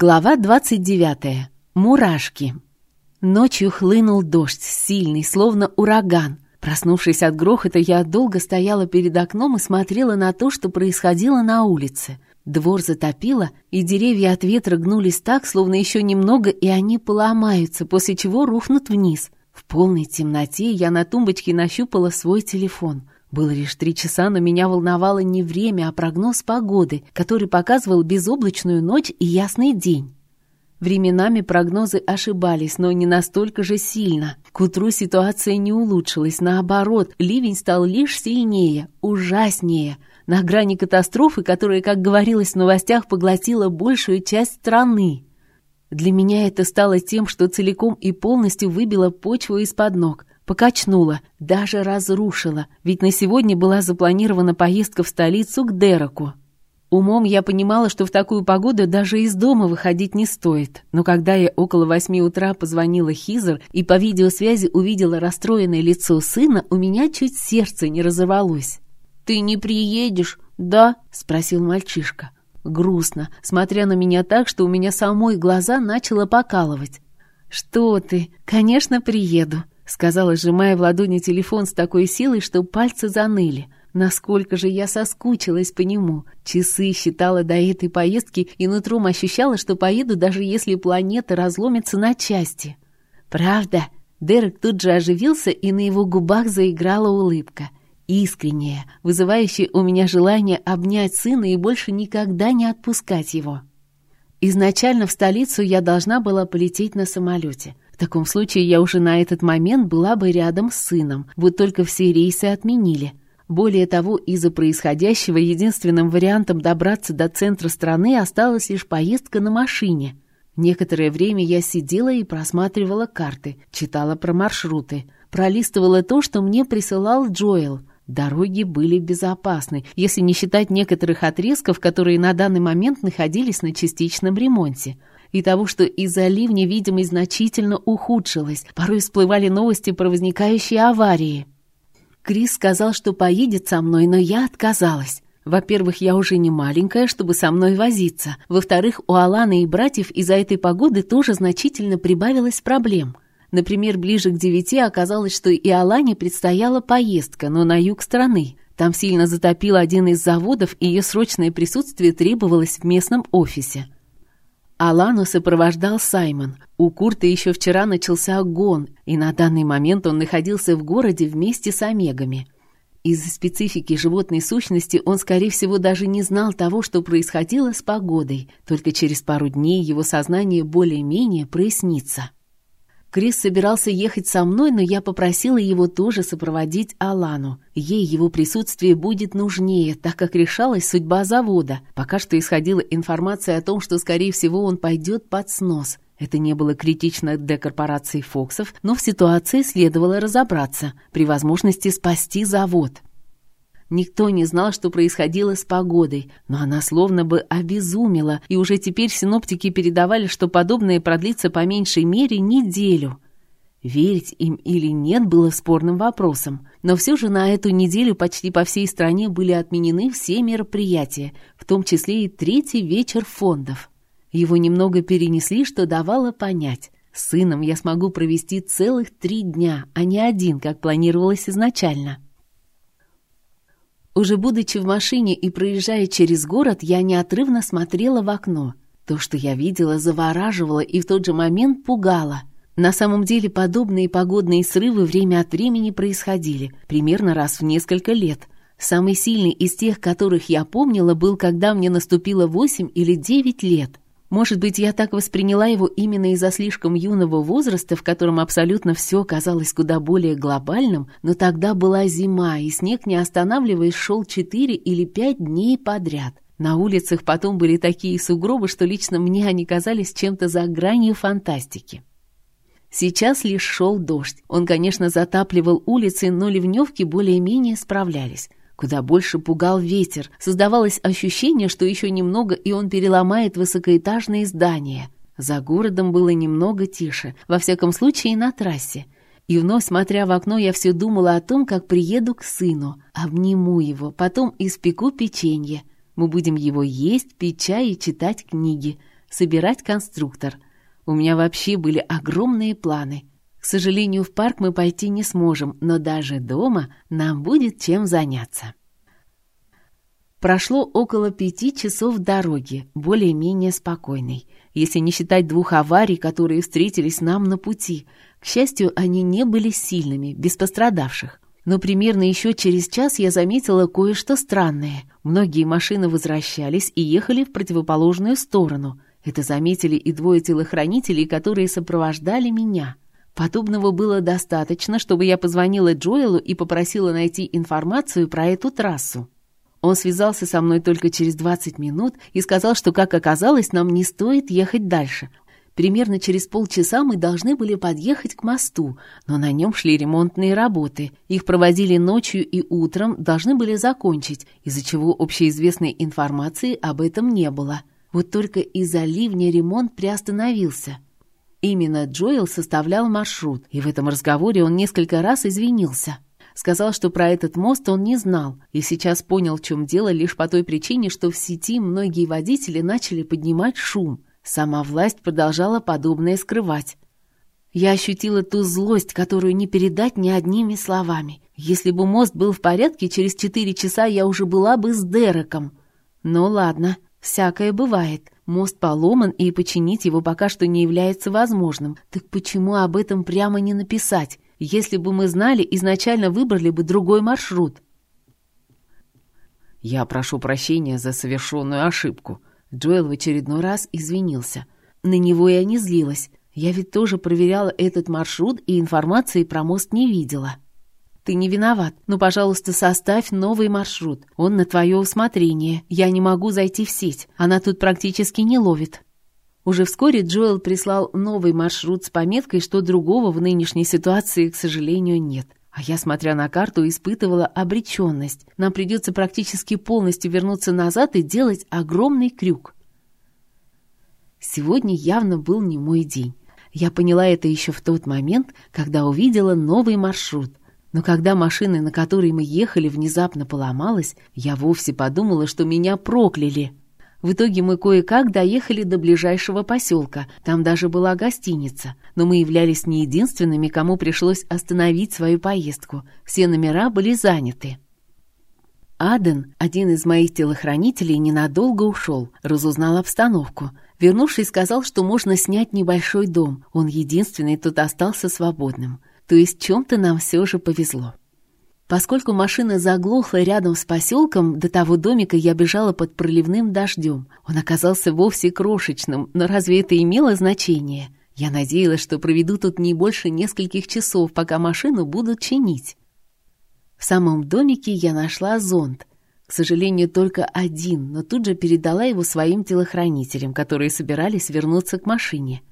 Глава 29. Мурашки. Ночью хлынул дождь, сильный, словно ураган. Проснувшись от грохота, я долго стояла перед окном и смотрела на то, что происходило на улице. Двор затопило, и деревья от ветра гнулись так, словно еще немного, и они поломаются, после чего рухнут вниз. В полной темноте я на тумбочке нащупала свой телефон — было лишь три часа, но меня волновало не время, а прогноз погоды, который показывал безоблачную ночь и ясный день. Временами прогнозы ошибались, но не настолько же сильно. К утру ситуация не улучшилась, наоборот, ливень стал лишь сильнее, ужаснее, на грани катастрофы, которая, как говорилось в новостях, поглотила большую часть страны. Для меня это стало тем, что целиком и полностью выбило почву из-под ног. Покачнула, даже разрушила, ведь на сегодня была запланирована поездка в столицу к Дереку. Умом я понимала, что в такую погоду даже из дома выходить не стоит. Но когда я около восьми утра позвонила Хизер и по видеосвязи увидела расстроенное лицо сына, у меня чуть сердце не разорвалось. «Ты не приедешь, да?» — спросил мальчишка. Грустно, смотря на меня так, что у меня самой глаза начало покалывать. «Что ты? Конечно, приеду сказала, сжимая в ладони телефон с такой силой, что пальцы заныли. Насколько же я соскучилась по нему. Часы считала до этой поездки и нутром ощущала, что поеду, даже если планета разломится на части. «Правда?» Дерек тут же оживился, и на его губах заиграла улыбка. Искренняя, вызывающая у меня желание обнять сына и больше никогда не отпускать его. Изначально в столицу я должна была полететь на самолете — в таком случае я уже на этот момент была бы рядом с сыном, вот только все рейсы отменили. Более того, из-за происходящего единственным вариантом добраться до центра страны осталась лишь поездка на машине. Некоторое время я сидела и просматривала карты, читала про маршруты, пролистывала то, что мне присылал Джоэл. Дороги были безопасны, если не считать некоторых отрезков, которые на данный момент находились на частичном ремонте и того, что из-за ливня видимость значительно ухудшилась. Порой всплывали новости про возникающие аварии. Крис сказал, что поедет со мной, но я отказалась. Во-первых, я уже не маленькая, чтобы со мной возиться. Во-вторых, у Аланы и братьев из-за этой погоды тоже значительно прибавилось проблем. Например, ближе к девяти оказалось, что и Алане предстояла поездка, но на юг страны. Там сильно затопил один из заводов, и ее срочное присутствие требовалось в местном офисе. Алану сопровождал Саймон. У Курта еще вчера начался гон, и на данный момент он находился в городе вместе с Омегами. Из-за специфики животной сущности он, скорее всего, даже не знал того, что происходило с погодой. Только через пару дней его сознание более-менее прояснится. Крис собирался ехать со мной, но я попросила его тоже сопроводить Алану. Ей его присутствие будет нужнее, так как решалась судьба завода. Пока что исходила информация о том, что, скорее всего, он пойдет под снос. Это не было критично для корпорации Фоксов, но в ситуации следовало разобраться, при возможности спасти завод. Никто не знал, что происходило с погодой, но она словно бы обезумела, и уже теперь синоптики передавали, что подобное продлится по меньшей мере неделю. Верить им или нет было спорным вопросом, но все же на эту неделю почти по всей стране были отменены все мероприятия, в том числе и третий вечер фондов. Его немного перенесли, что давало понять. С сыном я смогу провести целых три дня, а не один, как планировалось изначально. Уже будучи в машине и проезжая через город, я неотрывно смотрела в окно. То, что я видела, завораживало и в тот же момент пугало. На самом деле подобные погодные срывы время от времени происходили, примерно раз в несколько лет. Самый сильный из тех, которых я помнила, был, когда мне наступило 8 или 9 лет. Может быть, я так восприняла его именно из-за слишком юного возраста, в котором абсолютно все казалось куда более глобальным, но тогда была зима, и снег, не останавливаясь, шел четыре или пять дней подряд. На улицах потом были такие сугробы, что лично мне они казались чем-то за гранью фантастики. Сейчас лишь шел дождь. Он, конечно, затапливал улицы, но ливневки более-менее справлялись. Куда больше пугал ветер. Создавалось ощущение, что еще немного, и он переломает высокоэтажные здания. За городом было немного тише, во всяком случае на трассе. И вновь, смотря в окно, я все думала о том, как приеду к сыну, обниму его, потом испеку печенье. Мы будем его есть, пить чай и читать книги. — собирать конструктор. У меня вообще были огромные планы. К сожалению, в парк мы пойти не сможем, но даже дома нам будет чем заняться. Прошло около пяти часов дороги, более-менее спокойной, если не считать двух аварий, которые встретились нам на пути. К счастью, они не были сильными, без пострадавших. Но примерно еще через час я заметила кое-что странное. Многие машины возвращались и ехали в противоположную сторону. Это заметили и двое телохранителей, которые сопровождали меня. Подобного было достаточно, чтобы я позвонила Джоэлу и попросила найти информацию про эту трассу. Он связался со мной только через 20 минут и сказал, что, как оказалось, нам не стоит ехать дальше. Примерно через полчаса мы должны были подъехать к мосту, но на нем шли ремонтные работы. Их проводили ночью и утром, должны были закончить, из-за чего общеизвестной информации об этом не было. Вот только из-за ливня ремонт приостановился. Именно Джоэл составлял маршрут, и в этом разговоре он несколько раз извинился. Сказал, что про этот мост он не знал, и сейчас понял, в чем дело лишь по той причине, что в сети многие водители начали поднимать шум. Сама власть продолжала подобное скрывать. Я ощутила ту злость, которую не передать ни одними словами. Если бы мост был в порядке, через четыре часа я уже была бы с Дереком. Ну ладно, всякое бывает. Мост поломан, и починить его пока что не является возможным. Так почему об этом прямо не написать? Если бы мы знали, изначально выбрали бы другой маршрут. «Я прошу прощения за совершенную ошибку». Джоэл в очередной раз извинился. На него я не злилась. Я ведь тоже проверяла этот маршрут и информации про мост не видела. Ты не виноват, но, пожалуйста, составь новый маршрут. Он на твое усмотрение. Я не могу зайти в сеть. Она тут практически не ловит. Уже вскоре Джоэл прислал новый маршрут с пометкой, что другого в нынешней ситуации, к сожалению, нет. А я, смотря на карту, испытывала обреченность. Нам придется практически полностью вернуться назад и делать огромный крюк. Сегодня явно был не мой день. Я поняла это еще в тот момент, когда увидела новый маршрут. Но когда машина, на которой мы ехали, внезапно поломалась, я вовсе подумала, что меня прокляли. В итоге мы кое-как доехали до ближайшего поселка. Там даже была гостиница. Но мы являлись не единственными, кому пришлось остановить свою поездку. Все номера были заняты. Аден, один из моих телохранителей, ненадолго ушел, разузнал обстановку. Вернувшись, сказал, что можно снять небольшой дом. Он единственный тут остался свободным. То есть чем-то нам все же повезло. Поскольку машина заглохла рядом с поселком, до того домика я бежала под проливным дождем. Он оказался вовсе крошечным, но разве это имело значение? Я надеялась, что проведу тут не больше нескольких часов, пока машину будут чинить. В самом домике я нашла зонт. К сожалению, только один, но тут же передала его своим телохранителям, которые собирались вернуться к машине.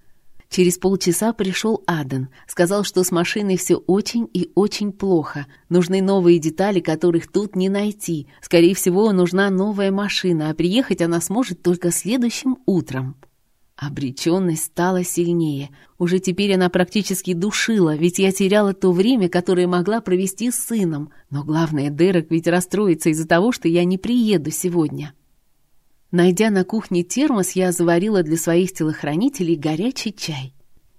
Через полчаса пришел Аден. Сказал, что с машиной все очень и очень плохо. Нужны новые детали, которых тут не найти. Скорее всего, нужна новая машина, а приехать она сможет только следующим утром. Обреченность стала сильнее. Уже теперь она практически душила, ведь я теряла то время, которое могла провести с сыном. Но главное, Дерек ведь расстроится из-за того, что я не приеду сегодня. Найдя на кухне термос, я заварила для своих телохранителей горячий чай.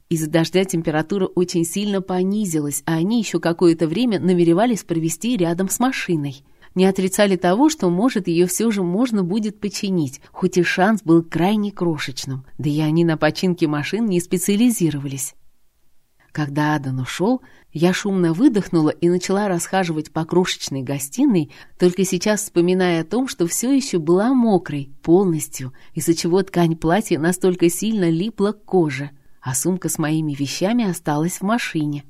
Из-за дождя температура очень сильно понизилась, а они еще какое-то время намеревались провести рядом с машиной. Не отрицали того, что, может, ее все же можно будет починить, хоть и шанс был крайне крошечным, да и они на починке машин не специализировались. Когда Адан ушел, я шумно выдохнула и начала расхаживать по крошечной гостиной, только сейчас вспоминая о том, что все еще была мокрой, полностью, из-за чего ткань платья настолько сильно липла к коже, а сумка с моими вещами осталась в машине.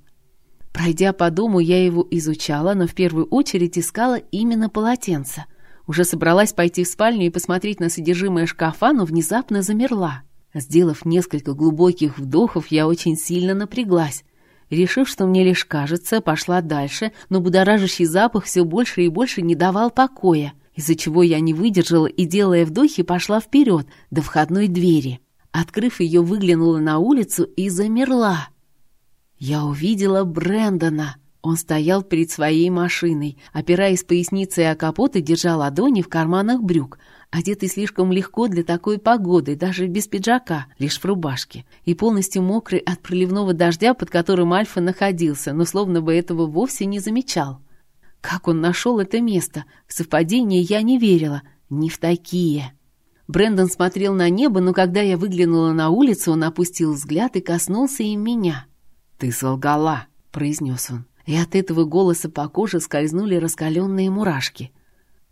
Пройдя по дому, я его изучала, но в первую очередь искала именно полотенце. Уже собралась пойти в спальню и посмотреть на содержимое шкафа, но внезапно замерла. Сделав несколько глубоких вдохов, я очень сильно напряглась. Решив, что мне лишь кажется, пошла дальше, но будоражащий запах все больше и больше не давал покоя, из-за чего я не выдержала и, делая вдохи, пошла вперед, до входной двери. Открыв ее, выглянула на улицу и замерла. Я увидела Брэндона. Он стоял перед своей машиной, опираясь поясницей о капот и держа ладони в карманах брюк, одетый слишком легко для такой погоды, даже без пиджака, лишь в рубашке, и полностью мокрый от проливного дождя, под которым Альфа находился, но словно бы этого вовсе не замечал. Как он нашел это место? В совпадение я не верила. Не в такие. Брендон смотрел на небо, но когда я выглянула на улицу, он опустил взгляд и коснулся им меня. «Ты солгала», — произнес он и от этого голоса по коже скользнули раскаленные мурашки.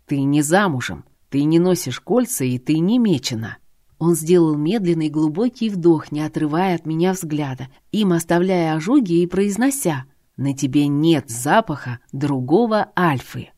«Ты не замужем, ты не носишь кольца и ты не мечена». Он сделал медленный глубокий вдох, не отрывая от меня взгляда, им оставляя ожоги и произнося «На тебе нет запаха другого альфы».